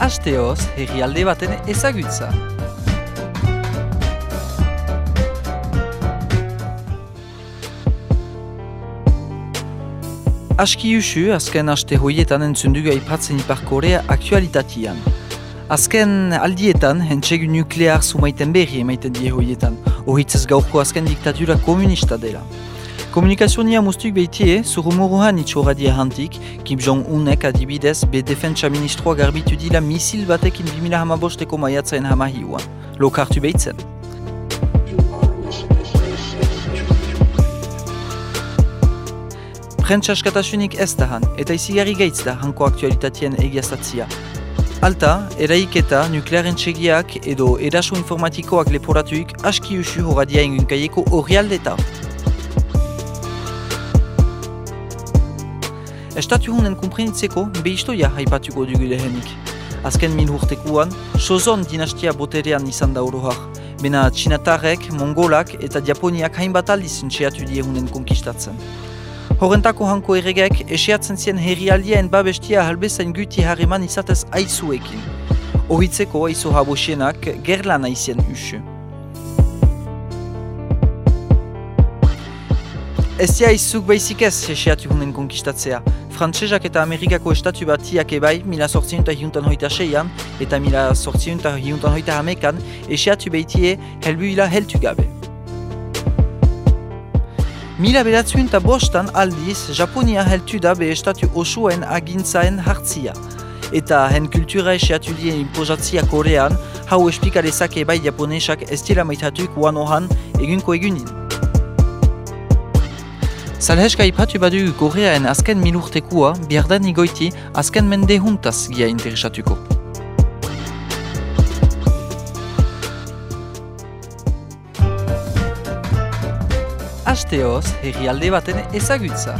Asteoz, herrialde baten ezagutza. Aski usu, azken aste hoietan entzundugu aipatzen ipar Korea aktualitatian. Azken aldietan, hentsegu nuklear sumaiten berri emaiten die hoietan, horitzez gaurko azken diktatura komunista dela. Komunikazionia mustuk behitie, zurumuruhan itxoradia hantik, Kim Jong-unek adibidez be defentsa ministroa garbitu dila misil batekin 20hamabosteko maiatzen hamahiuan. Lokartu behitzen. Prentsa askatasunik ez da han, eta izigarri gaitz da hanko aktualitatien egiaztatzia. Alta, eraiketa, nuklearen txegiak edo eraso informatikoak leporatuik aski usu horadia ingunkaieko horrialdeta. Estatu hunen komprenitzeko behistoia haipatuko dugu lehenik. Azken min urtekuan, Shozon dinastia boterean izan da orohar. Bena Txinatarrek, Mongolak eta Japoniak hainbat aldiz entxeatu die hunen konkistatzen. Horrentako hanko erregek, eseatzen zien herrialdien babestia halbezain guti harreman izatez aizuekin. Horitzeko aizu habosienak gerlan aizien usu. Ez dia izuk baizik ez eseatu hunen konkistatzea. Frantsesak eta Amerikako estatu batiak ebai mila sortziunta hiuntan hoita seian eta mila sortziunta hiuntan hoita hamekan eseatu behitie helbuila heltu gabe. Mila beratzuen eta bostan aldiz, Japonia heltu da be estatu osuen agintzaen hartzia. Eta hen kultura eseatu dien impozatzia korean, hau esplikarezak ebai japonesak ez dira maitatuik uanohan egunko egunin. Salheska ipatu badu Koreaen azken milurtekua, biardan igoiti azken mende huntaz gia interesatuko. Asteoz, herrialde baten ezagutza.